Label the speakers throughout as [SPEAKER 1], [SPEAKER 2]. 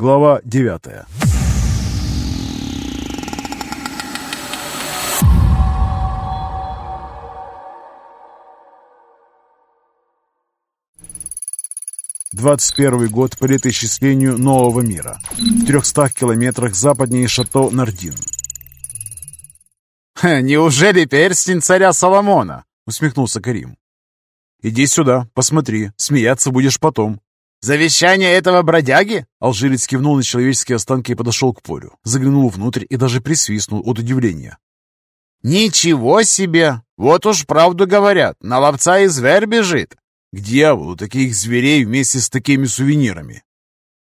[SPEAKER 1] Глава девятая. Двадцать первый год по летоисчислению нового мира. В трехстах километрах западнее шато Нардин.
[SPEAKER 2] «Неужели перстень царя Соломона?» — усмехнулся Карим.
[SPEAKER 1] «Иди сюда, посмотри, смеяться будешь потом».
[SPEAKER 2] «Завещание этого бродяги?»
[SPEAKER 1] Алжирец кивнул на человеческие останки и подошел к полю. Заглянул внутрь и даже присвистнул от удивления.
[SPEAKER 2] «Ничего себе! Вот уж правду говорят, на ловца и зверь бежит!»
[SPEAKER 1] «К дьяволу таких зверей вместе с такими сувенирами!»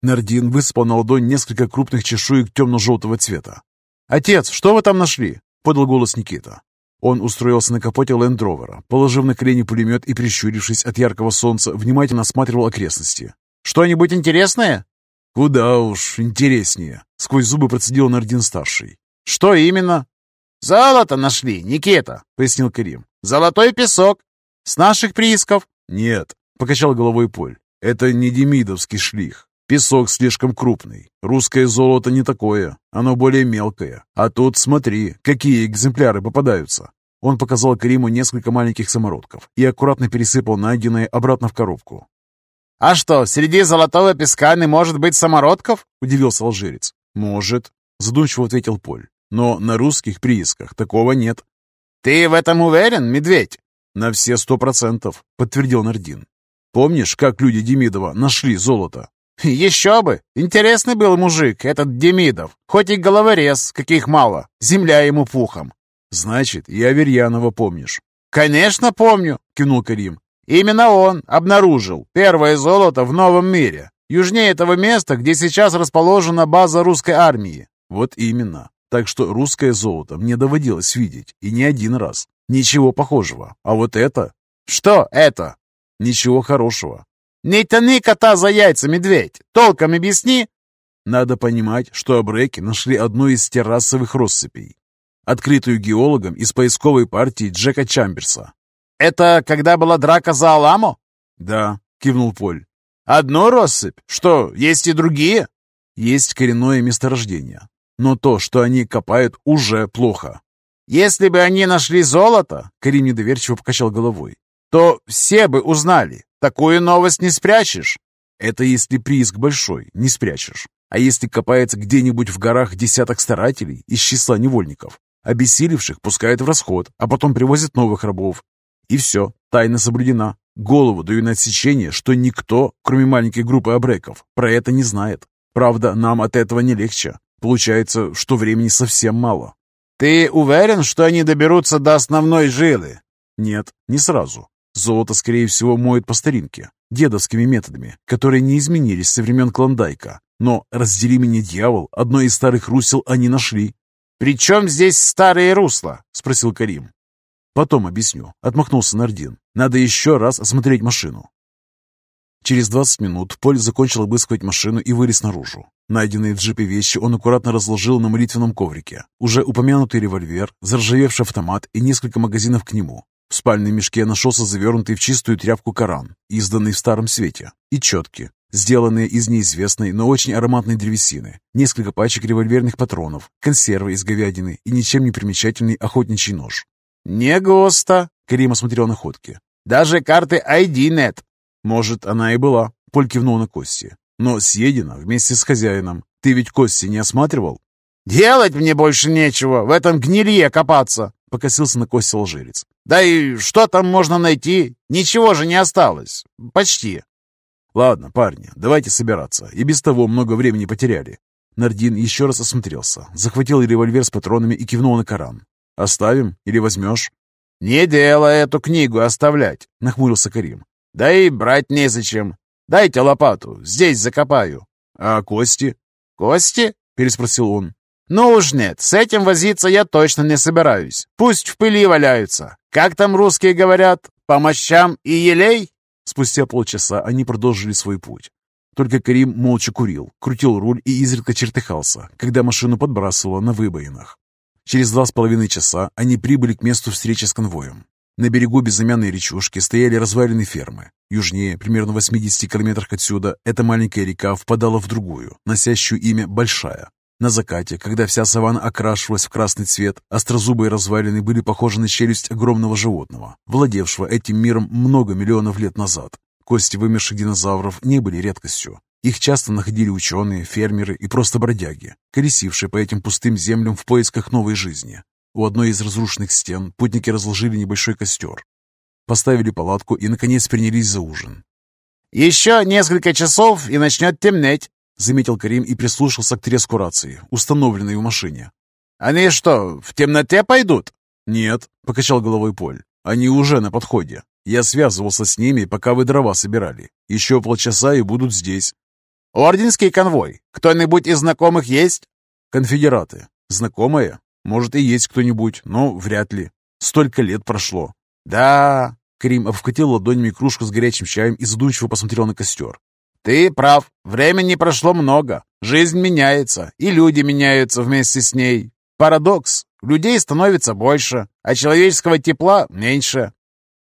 [SPEAKER 1] Нардин высыпал на ладонь несколько крупных чешуек темно-желтого цвета.
[SPEAKER 2] «Отец, что вы там нашли?»
[SPEAKER 1] — подал голос Никита. Он устроился на капоте лендровера, положив на колени пулемет и, прищурившись от яркого солнца, внимательно осматривал окрестности.
[SPEAKER 2] «Что-нибудь интересное?»
[SPEAKER 1] «Куда уж интереснее», — сквозь зубы процедил Нардин-старший.
[SPEAKER 2] «Что именно?» «Золото нашли, Никита», — пояснил Карим. «Золотой песок. С наших приисков».
[SPEAKER 1] «Нет», — покачал головой Поль. «Это не демидовский шлих. Песок слишком крупный. Русское золото не такое, оно более мелкое. А тут смотри, какие экземпляры попадаются. Он показал Кариму несколько маленьких самородков и аккуратно пересыпал найденные обратно в коробку.
[SPEAKER 2] «А что, среди золотого песка не может быть самородков?» – удивился алжирец.
[SPEAKER 1] «Может», – задумчиво ответил Поль. «Но на русских приисках такого нет».
[SPEAKER 2] «Ты в этом уверен, медведь?»
[SPEAKER 1] «На все сто процентов», – подтвердил Нардин. «Помнишь, как люди Демидова нашли золото?»
[SPEAKER 2] «Еще бы! Интересный был мужик, этот Демидов. Хоть и головорез, каких мало. Земля ему пухом».
[SPEAKER 1] «Значит, и Аверьянова помнишь?»
[SPEAKER 2] «Конечно помню», — кивнул Карим. «Именно он обнаружил первое золото в новом мире, южнее этого места, где сейчас расположена база русской армии».
[SPEAKER 1] «Вот именно. Так что русское золото мне доводилось видеть, и не один раз. Ничего похожего. А вот это...»
[SPEAKER 2] «Что это?»
[SPEAKER 1] «Ничего хорошего.
[SPEAKER 2] «Не тяни кота за яйца, медведь! Толком объясни!»
[SPEAKER 1] Надо понимать, что абреки нашли одну из террасовых россыпей, открытую геологом из поисковой партии Джека Чамберса.
[SPEAKER 2] «Это когда была драка за Аламо?»
[SPEAKER 1] «Да», — кивнул Поль.
[SPEAKER 2] «Одну россыпь? Что, есть и другие?»
[SPEAKER 1] «Есть коренное месторождение. Но то, что они копают, уже плохо».
[SPEAKER 2] «Если бы они нашли золото», — Карим недоверчиво покачал головой, то все бы узнали. Такую новость не спрячешь.
[SPEAKER 1] Это если прииск большой, не спрячешь. А если копается где-нибудь в горах десяток старателей из числа невольников, обессилевших пускают в расход, а потом привозят новых рабов. И все, тайна соблюдена. Голову даю на отсечение, что никто, кроме маленькой группы абреков, про это не знает. Правда, нам от этого не легче. Получается, что времени совсем мало.
[SPEAKER 2] «Ты уверен, что они доберутся до основной жилы?»
[SPEAKER 1] «Нет, не сразу. Золото, скорее всего, моют по старинке, дедовскими методами, которые не изменились со времен Клондайка. Но, раздели меня, дьявол, одно из старых русел они нашли.
[SPEAKER 2] «При чем здесь старые русла?» — спросил Карим.
[SPEAKER 1] «Потом объясню», — отмахнулся Нардин. «Надо еще раз осмотреть машину». Через 20 минут Поль закончил обыскивать машину и вылез наружу. Найденные в джипе вещи он аккуратно разложил на молитвенном коврике. Уже упомянутый револьвер, заржавевший автомат и несколько магазинов к нему. В спальном мешке нашелся завернутый в чистую тряпку Коран, изданный в Старом Свете, и четки, сделанные из неизвестной, но очень ароматной древесины, несколько пачек револьверных патронов, консервы из говядины и ничем не примечательный охотничий нож.
[SPEAKER 2] «Не густо», — Карим осмотрел находки. «Даже карты ID нет».
[SPEAKER 1] «Может, она и была», — Поль кивнул на Кости. «Но съедена вместе с хозяином. Ты ведь Кости не осматривал?»
[SPEAKER 2] «Делать мне больше нечего, в этом гнилье копаться», — покосился на Кости лжерец. Да и что там можно найти? Ничего же не осталось. Почти.
[SPEAKER 1] Ладно, парни, давайте собираться. И без того много времени потеряли. Нардин еще раз осмотрелся, захватил револьвер с патронами и кивнул на Коран. «Оставим или возьмешь?»
[SPEAKER 2] «Не дело эту книгу оставлять», — нахмурился Карим. «Да и брать незачем. Дайте лопату, здесь закопаю».
[SPEAKER 1] «А кости?»
[SPEAKER 2] «Кости?»
[SPEAKER 1] — переспросил он.
[SPEAKER 2] «Ну уж нет, с этим возиться я точно не собираюсь. Пусть в пыли валяются. Как там русские говорят? По мощам и елей?»
[SPEAKER 1] Спустя полчаса они продолжили свой путь. Только Карим молча курил, крутил руль и изредка чертыхался, когда машину подбрасывало на выбоинах. Через два с половиной часа они прибыли к месту встречи с конвоем. На берегу безымянной речушки стояли развалины фермы. Южнее, примерно в 80 километрах отсюда, эта маленькая река впадала в другую, носящую имя Большая. На закате, когда вся саванна окрашивалась в красный цвет, острозубые развалины были похожи на челюсть огромного животного, владевшего этим миром много миллионов лет назад. Кости вымерших динозавров не были редкостью. Их часто находили ученые, фермеры и просто бродяги, колесившие по этим пустым землям в поисках новой жизни. У одной из разрушенных стен путники разложили небольшой костер, поставили палатку и, наконец, принялись за ужин.
[SPEAKER 2] «Еще несколько часов, и начнет темнеть», —
[SPEAKER 1] заметил Карим и прислушался к треску рации, установленной в машине.
[SPEAKER 2] «Они что, в темноте пойдут?»
[SPEAKER 1] «Нет», — покачал головой Поль. «Они уже на подходе. Я связывался с ними, пока вы дрова собирали. Еще полчаса и будут здесь».
[SPEAKER 2] «Орденский конвой. Кто-нибудь из знакомых есть?»
[SPEAKER 1] «Конфедераты. Знакомые? Может, и есть кто-нибудь, но вряд ли. Столько лет прошло.
[SPEAKER 2] Да,
[SPEAKER 1] Крим обхватил ладонями кружку с горячим чаем и задумчиво посмотрел на костер.
[SPEAKER 2] «Ты прав. Времени прошло много. Жизнь меняется, и люди меняются вместе с ней. Парадокс. Людей становится больше, а человеческого тепла меньше».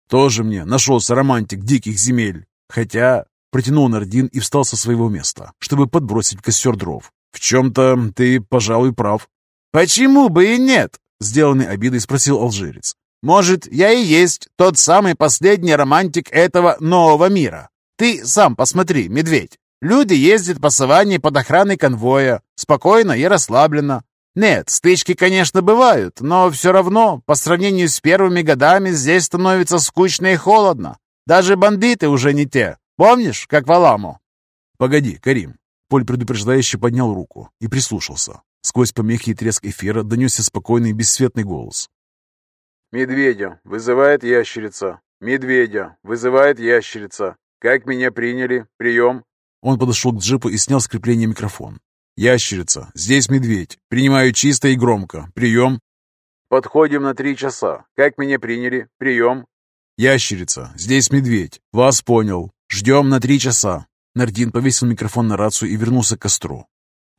[SPEAKER 1] «Тоже мне нашелся романтик диких земель. Хотя...» Протянул Нардин и встал со своего места, чтобы подбросить костер дров. «В чем-то ты, пожалуй, прав.
[SPEAKER 2] «Почему бы и нет?» — сделанный обидой спросил алжирец. «Может, я и есть тот самый последний романтик этого нового мира. Ты сам посмотри, медведь. Люди ездят по саванне под охраной конвоя, спокойно и расслабленно. Нет, стычки, конечно, бывают, но все равно, по сравнению с первыми годами, здесь становится скучно и холодно. Даже бандиты уже не те. Помнишь, как в Аламу?»
[SPEAKER 1] «Погоди, Карим». Поль предупреждающе поднял руку и прислушался. Сквозь помехи и треск эфира донесся спокойный бесцветный голос.
[SPEAKER 3] «Медведя вызывает ящерица. Медведя вызывает ящерица. Как меня приняли? Прием?»
[SPEAKER 1] Он подошел к джипу и снял с крепления микрофон. «Ящерица, здесь медведь. Принимаю чисто и громко. Прием?»
[SPEAKER 3] «Подходим на три часа. Как меня приняли? Прием?»
[SPEAKER 1] «Ящерица, здесь медведь. Вас понял. Ждем на три часа». Нардин повесил микрофон на рацию и вернулся к костру.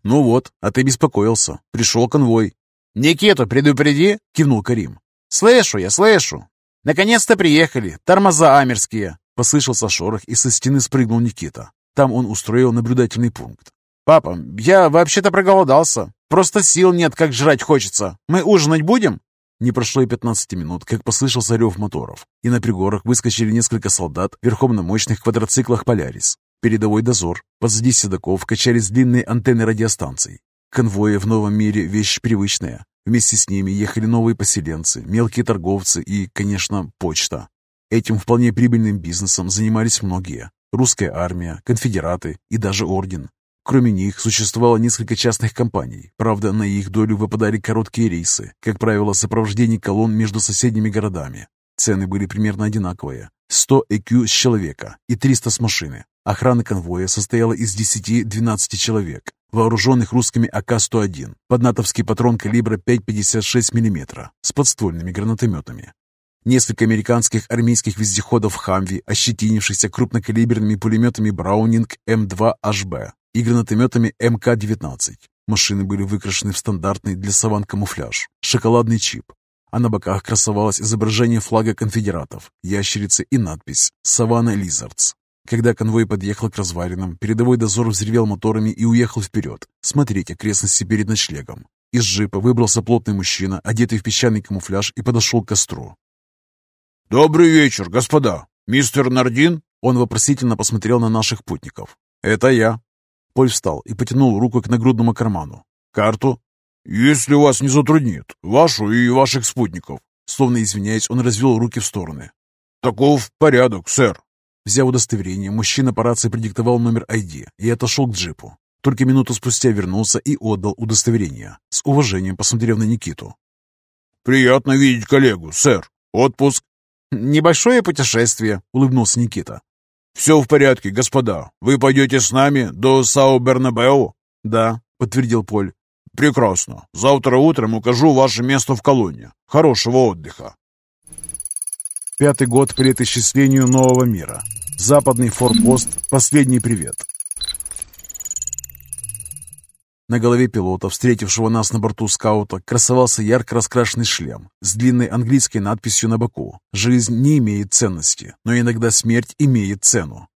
[SPEAKER 1] «Ну вот, а ты беспокоился. Пришел конвой».
[SPEAKER 2] «Никиту предупреди!» — кивнул Карим. «Слышу я, слышу! Наконец-то приехали, тормоза амерские!»
[SPEAKER 1] Послышался шорох, и со стены спрыгнул Никита. Там он устроил наблюдательный пункт.
[SPEAKER 2] «Папа, я вообще-то проголодался. Просто сил нет, как жрать хочется. Мы ужинать будем?»
[SPEAKER 1] Не прошло и 15 минут, как послышался рев моторов, и на пригорах выскочили несколько солдат верхом на мощных квадроциклах «Полярис». Передовой дозор. Позади седаков качались длинные антенны радиостанций. Конвои в новом мире – вещь привычная. Вместе с ними ехали новые поселенцы, мелкие торговцы и, конечно, почта. Этим вполне прибыльным бизнесом занимались многие. Русская армия, конфедераты и даже орден. Кроме них существовало несколько частных компаний. Правда, на их долю выпадали короткие рейсы, как правило, сопровождение колонн между соседними городами. Цены были примерно одинаковые. 100 ЭКЮ с человека и 300 с машины. Охрана конвоя состояла из 10-12 человек, вооруженных русскими АК-101, под натовский патрон калибра 5,56 мм с подствольными гранатометами. Несколько американских армейских вездеходов «Хамви», ощетинившихся крупнокалиберными пулеметами «Браунинг М2ХБ» и гранатометами МК-19. Машины были выкрашены в стандартный для саван камуфляж, шоколадный чип, а на боках красовалось изображение флага конфедератов, ящерицы и надпись «Саванна Лизардс». Когда конвой подъехал к развалинам, передовой дозор взревел моторами и уехал вперед, смотреть окрестности перед ночлегом. Из джипа выбрался плотный мужчина, одетый в песчаный камуфляж, и подошел к костру.
[SPEAKER 4] «Добрый вечер, господа! Мистер Нардин?»
[SPEAKER 1] Он вопросительно посмотрел на наших путников. «Это я». Поль встал и потянул руку к нагрудному карману. «Карту?»
[SPEAKER 4] «Если вас не затруднит, вашу и ваших спутников».
[SPEAKER 1] Словно извиняясь, он развел руки в стороны.
[SPEAKER 4] «Таков порядок, сэр.
[SPEAKER 1] Взяв удостоверение, мужчина по рации продиктовал номер ID и отошел к джипу. Только минуту спустя вернулся и отдал удостоверение, с уважением посмотрев на Никиту.
[SPEAKER 4] «Приятно видеть коллегу, сэр. Отпуск?»
[SPEAKER 2] «Небольшое путешествие», — улыбнулся Никита.
[SPEAKER 4] «Все в порядке, господа. Вы пойдете с нами до Сау-Бернабеу?»
[SPEAKER 1] «Да», — подтвердил Поль.
[SPEAKER 4] «Прекрасно. Завтра утром укажу ваше место в колонне. Хорошего отдыха».
[SPEAKER 1] Пятый год по летоисчислению нового мира. Западный форпост. Последний привет. На голове пилота, встретившего нас на борту скаута, красовался ярко раскрашенный шлем с длинной английской надписью на боку. «Жизнь не имеет ценности, но иногда смерть имеет цену».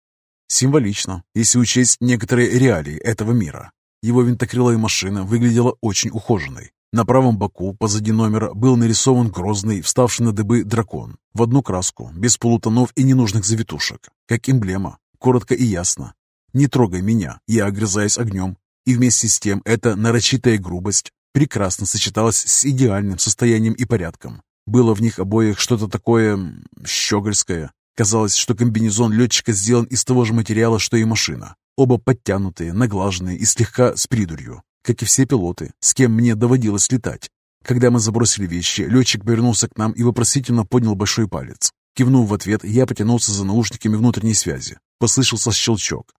[SPEAKER 1] Символично, если учесть некоторые реалии этого мира. Его винтокрылая машина выглядела очень ухоженной. На правом боку, позади номера, был нарисован грозный, вставший на дыбы дракон. В одну краску, без полутонов и ненужных завитушек. Как эмблема. Коротко и ясно. «Не трогай меня, я огрызаюсь огнем». И вместе с тем эта нарочитая грубость прекрасно сочеталась с идеальным состоянием и порядком. Было в них обоих что-то такое... щегольское. Казалось, что комбинезон летчика сделан из того же материала, что и машина. Оба подтянутые, наглаженные и слегка с придурью, как и все пилоты, с кем мне доводилось летать. Когда мы забросили вещи, летчик повернулся к нам и вопросительно поднял большой палец. Кивнув в ответ, я потянулся за наушниками внутренней связи. Послышался щелчок.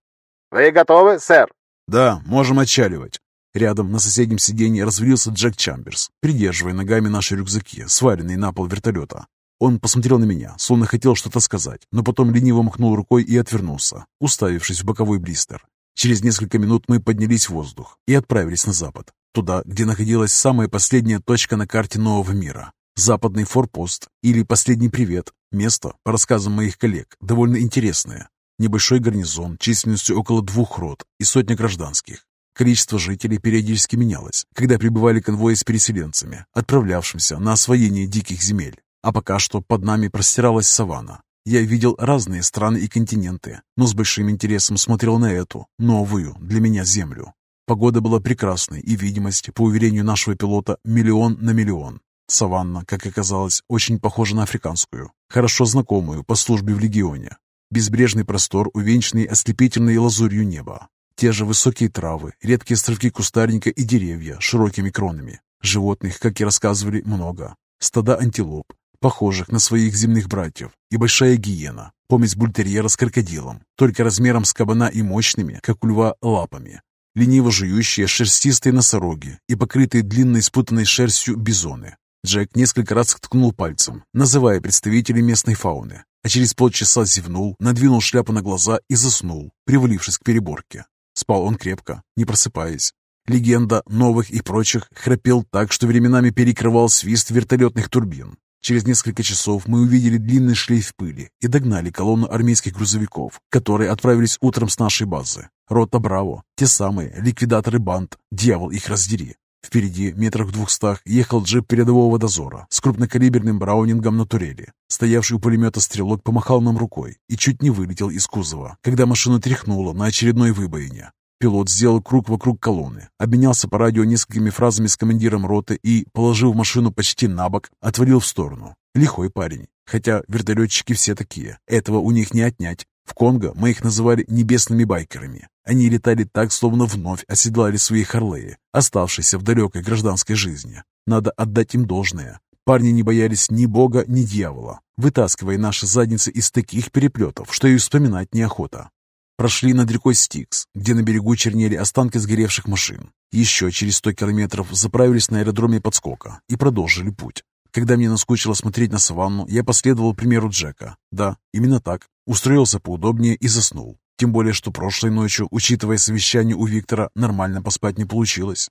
[SPEAKER 3] «Вы готовы, сэр?»
[SPEAKER 1] «Да, можем отчаливать». Рядом на соседнем сиденье развалился Джек Чамберс, придерживая ногами наши рюкзаки, сваренные на пол вертолета. Он посмотрел на меня, словно хотел что-то сказать, но потом лениво махнул рукой и отвернулся, уставившись в боковой блистер. Через несколько минут мы поднялись в воздух и отправились на запад, туда, где находилась самая последняя точка на карте нового мира. Западный форпост или последний привет. Место, по рассказам моих коллег, довольно интересное. Небольшой гарнизон численностью около двух рот и сотня гражданских. Количество жителей периодически менялось, когда прибывали конвои с переселенцами, отправлявшимся на освоение диких земель. А пока что под нами простиралась саванна. Я видел разные страны и континенты, но с большим интересом смотрел на эту, новую, для меня землю. Погода была прекрасной, и видимость, по уверению нашего пилота, миллион на миллион. Саванна, как оказалось, очень похожа на африканскую, хорошо знакомую по службе в легионе. Безбрежный простор, увенчанный ослепительной лазурью неба. Те же высокие травы, редкие островки кустарника и деревья широкими кронами. Животных, как и рассказывали, много. Стада антилоп, похожих на своих земных братьев, и большая гиена, помесь бультерьера с крокодилом, только размером с кабана и мощными, как у льва, лапами. Лениво жующие шерстистые носороги и покрытые длинной спутанной шерстью бизоны. Джек несколько раз ткнул пальцем, называя представителей местной фауны, а через полчаса зевнул, надвинул шляпу на глаза и заснул, привалившись к переборке. Спал он крепко, не просыпаясь. Легенда новых и прочих храпел так, что временами перекрывал свист вертолетных турбин. Через несколько часов мы увидели длинный шлейф пыли и догнали колонну армейских грузовиков, которые отправились утром с нашей базы. Рота Браво, те самые ликвидаторы банд, дьявол их раздери. Впереди, метрах в двухстах, ехал джип передового дозора с крупнокалиберным браунингом на турели. Стоявший у пулемета стрелок помахал нам рукой и чуть не вылетел из кузова, когда машину тряхнуло на очередной выбоине. Пилот сделал круг вокруг колонны, обменялся по радио несколькими фразами с командиром роты и, положив машину почти на бок, отвалил в сторону. Лихой парень. Хотя вертолетчики все такие. Этого у них не отнять. В Конго мы их называли небесными байкерами. Они летали так, словно вновь оседлали свои Харлеи, оставшиеся в далекой гражданской жизни. Надо отдать им должное. Парни не боялись ни бога, ни дьявола, вытаскивая наши задницы из таких переплетов, что и вспоминать неохота. Прошли над рекой Стикс, где на берегу чернели останки сгоревших машин. Еще через сто километров заправились на аэродроме подскока и продолжили путь. Когда мне наскучило смотреть на саванну, я последовал примеру Джека. Да, именно так. Устроился поудобнее и заснул. Тем более, что прошлой ночью, учитывая совещание у Виктора, нормально поспать не получилось.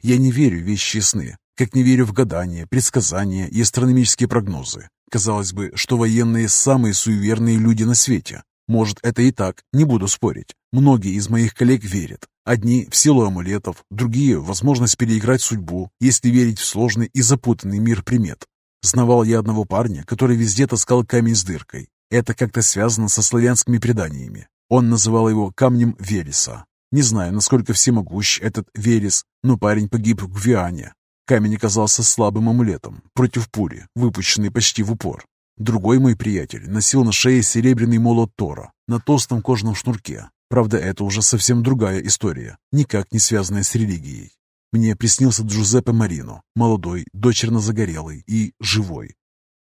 [SPEAKER 1] Я не верю в вещи сны, как не верю в гадания, предсказания и астрономические прогнозы. Казалось бы, что военные самые суеверные люди на свете, может, это и так, не буду спорить. Многие из моих коллег верят. Одни в силу амулетов, другие возможность переиграть судьбу, если верить в сложный и запутанный мир примет. Знавал я одного парня, который везде таскал камень с дыркой. Это как-то связано со славянскими преданиями. Он называл его камнем Велеса. Не знаю, насколько всемогущ этот Велес, но парень погиб в Гвиане. Камень оказался слабым амулетом против пули, выпущенной почти в упор. Другой мой приятель носил на шее серебряный молот Тора на толстом кожаном шнурке. Правда, это уже совсем другая история, никак не связанная с религией. Мне приснился Джузеппе Марино, молодой, дочерно загорелый и живой.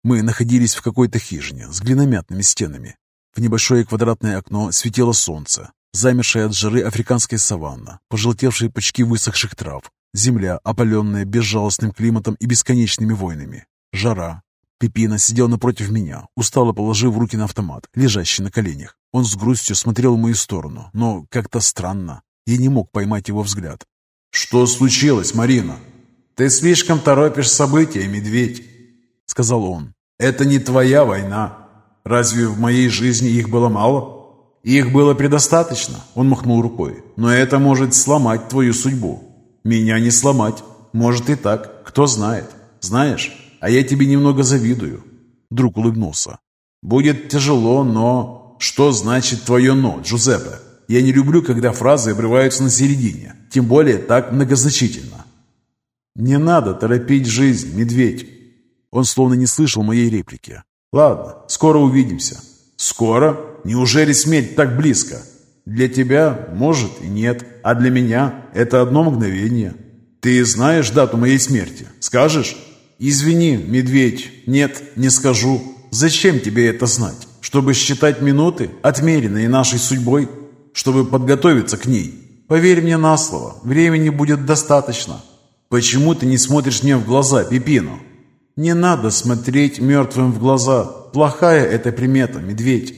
[SPEAKER 1] Мы находились в какой-то хижине с глиномятными стенами. В небольшое квадратное окно светило солнце, замершая от жары африканская саванна, пожелтевшие почки высохших трав, земля, опаленная безжалостным климатом и бесконечными войнами, жара, Пепина сидел напротив меня, устало положив руки на автомат, лежащий на коленях. Он с грустью смотрел в мою сторону, но как-то странно. Я не мог поймать его взгляд. «Что случилось, Марина?» «Ты слишком торопишь события, медведь», — сказал он. «Это не твоя война. Разве в моей жизни их было мало?» «Их было предостаточно», — он махнул рукой. «Но это может сломать твою судьбу. Меня не сломать. Может и так. Кто знает. Знаешь, а я тебе немного завидую». Друг улыбнулся. «Будет тяжело, но...» «Что значит твое «но», Джузеппе?» Я не люблю, когда фразы обрываются на середине, тем более так многозначительно. «Не надо торопить жизнь, медведь!» Он словно не слышал моей реплики. «Ладно, скоро увидимся». «Скоро? Неужели смерть так близко?» «Для тебя, может, и нет, а для меня это одно мгновение». «Ты знаешь дату моей смерти? Скажешь?» «Извини, медведь, нет, не скажу. Зачем тебе это знать? Чтобы считать минуты, отмеренные нашей судьбой?» чтобы подготовиться к ней. Поверь мне на слово, времени будет достаточно. Почему ты не смотришь мне в глаза, Пипину? Не надо смотреть мертвым в глаза. Плохая эта примета, медведь.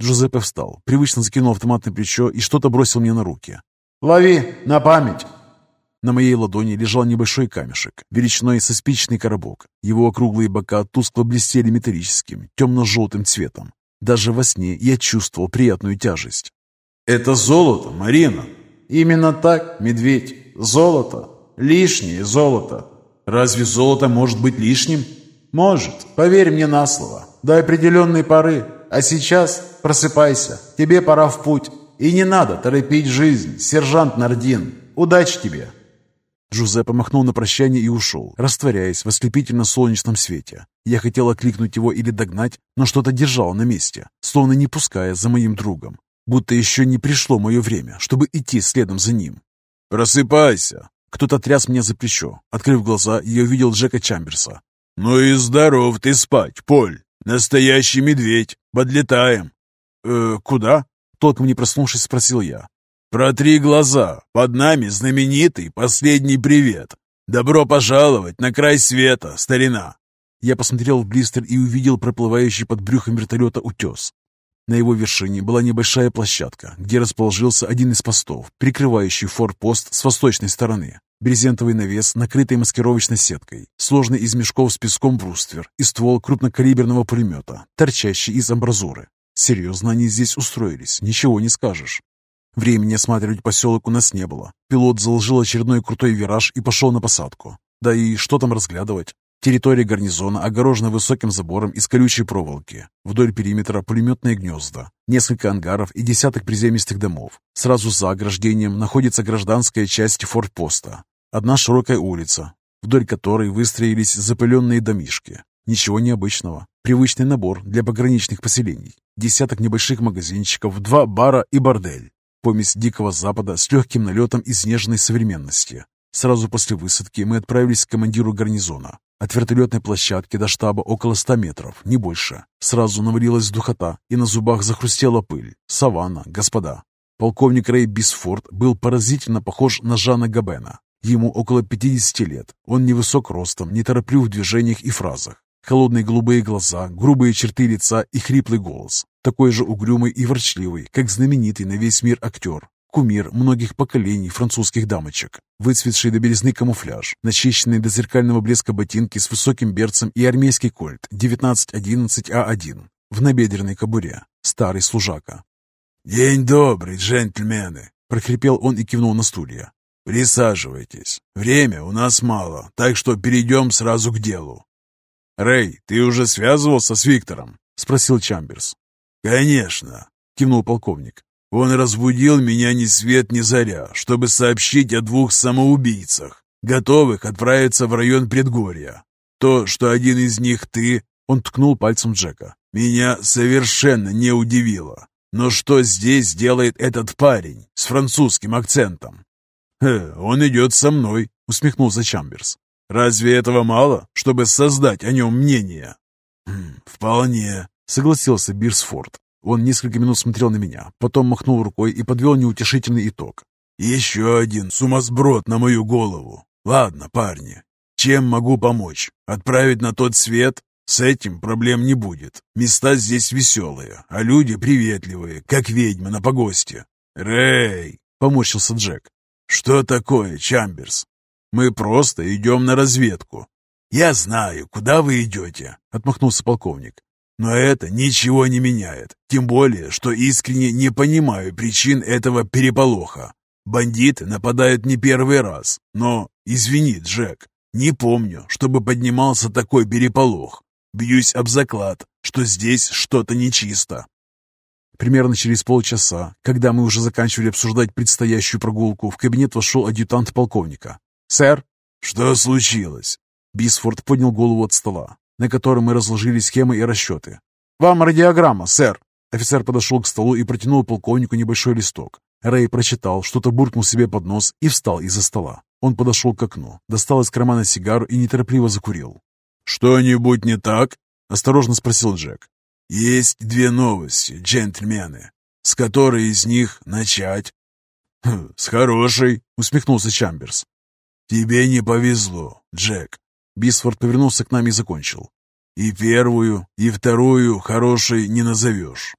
[SPEAKER 1] Джузеппе встал, привычно закинул автомат на плечо и что-то бросил мне на руки. «Лови, на память!» На моей ладони лежал небольшой камешек, величиной со спичный коробок. Его округлые бока тускло блестели металлическим, темно-желтым цветом. Даже во сне я чувствовал приятную тяжесть. «Это золото, Марина!» «Именно так, медведь. Золото. Лишнее золото. Разве золото может быть лишним?» «Может. Поверь мне на слово. До определенной поры. А сейчас просыпайся. Тебе пора в путь. И не надо торопить жизнь, сержант Нардин. Удачи тебе!» Джузеппе махнул на прощание и ушел, растворяясь в ослепительно-солнечном свете. Я хотел окликнуть его или догнать, но что-то держало на месте, словно не пуская за моим другом будто еще не пришло мое время, чтобы идти следом за ним. «Просыпайся!» Кто-то тряс меня за плечо. Открыв глаза, я увидел Джека Чамберса. «Ну и здоров ты спать, Поль! Настоящий медведь! Подлетаем!» «Э, куда?» Толком не проснувшись, спросил я. «Протри глаза! Под нами знаменитый последний привет! Добро пожаловать на край света, старина!» Я посмотрел в блистер и увидел проплывающий под брюхом вертолета утес. На его вершине была небольшая площадка, где расположился один из постов, прикрывающий форпост с восточной стороны. Брезентовый навес, накрытый маскировочной сеткой, сложный из мешков с песком бруствер и ствол крупнокалиберного пулемета, торчащий из амбразуры. Серьезно они здесь устроились, ничего не скажешь. Времени осматривать поселок у нас не было. Пилот заложил очередной крутой вираж и пошел на посадку. Да и что там разглядывать? Территория гарнизона огорожена высоким забором из колючей проволоки. Вдоль периметра пулеметные гнезда, несколько ангаров и десяток приземистых домов. Сразу за ограждением находится гражданская часть фортпоста. Одна широкая улица, вдоль которой выстроились запыленные домишки. Ничего необычного. Привычный набор для пограничных поселений. Десяток небольших магазинчиков, два бара и бордель. Помесь Дикого Запада с легким налетом изнеженной современности. Сразу после высадки мы отправились к командиру гарнизона. От вертолетной площадки до штаба около ста метров, не больше. Сразу навалилась духота, и на зубах захрустела пыль. Саванна, господа. Полковник Рэй Бисфорд был поразительно похож на Жана Габена. Ему около 50 лет. Он невысок ростом, нетороплив в движениях и фразах. Холодные голубые глаза, грубые черты лица и хриплый голос. Такой же угрюмый и ворчливый, как знаменитый на весь мир актер кумир многих поколений французских дамочек, выцветший до белизны камуфляж, начищенный до зеркального блеска ботинки с высоким берцем и армейский кольт 1911А1 в набедренной кобуре, старый служака. «День добрый, джентльмены!» — прохрипел он и кивнул на стулья. «Присаживайтесь. Время у нас мало, так что перейдем сразу к делу». «Рэй, ты уже связывался с Виктором?» — спросил Чамберс. «Конечно», — кивнул полковник. Он разбудил меня ни свет ни заря, чтобы сообщить о двух самоубийцах, готовых отправиться в район предгорья. То, что один из них ты, он ткнул пальцем Джека, меня совершенно не удивило. Но что здесь делает этот парень с французским акцентом? «Э, «Он идет со мной», — усмехнулся Чамберс. «Разве этого мало, чтобы создать о нем мнение?» «Хм, «Вполне», — согласился Бирсфорд. Он несколько минут смотрел на меня, потом махнул рукой и подвел неутешительный итог. «Еще один сумасброд на мою голову. Ладно, парни, чем могу помочь? Отправить на тот свет? С этим проблем не будет. Места здесь веселые, а люди приветливые, как ведьмы на погосте». «Рэй!» — поморщился Джек.
[SPEAKER 2] «Что такое, Чамберс?» «Мы просто идем на разведку». «Я знаю, куда вы идете», — отмахнулся полковник. «Но это ничего не меняет, тем более, что искренне не понимаю причин этого переполоха. Бандиты нападают не первый раз, но, извини, Джек, не помню, чтобы поднимался такой переполох. Бьюсь об заклад, что здесь что-то нечисто.
[SPEAKER 1] Примерно через полчаса, когда мы уже заканчивали обсуждать предстоящую прогулку, в кабинет вошел адъютант полковника. «Сэр?»
[SPEAKER 2] «Что случилось?»
[SPEAKER 1] Бисфорд поднял голову от стола, на котором мы разложили схемы и расчеты. «Вам радиограмма, сэр!» Офицер подошел к столу и протянул полковнику небольшой листок. Рэй прочитал, что-то буркнул себе под нос и встал из-за стола. Он подошел к окну, достал из кармана сигару и неторопливо закурил.
[SPEAKER 2] «Что-нибудь не так?» — осторожно спросил Джек. «Есть две новости, джентльмены. С которой из них начать?»
[SPEAKER 1] хм, «С хорошей», — усмехнулся Чамберс.
[SPEAKER 2] «Тебе не повезло, Джек».
[SPEAKER 1] Бисфорд повернулся к нам и закончил.
[SPEAKER 2] «И первую, и вторую хорошей не назовешь.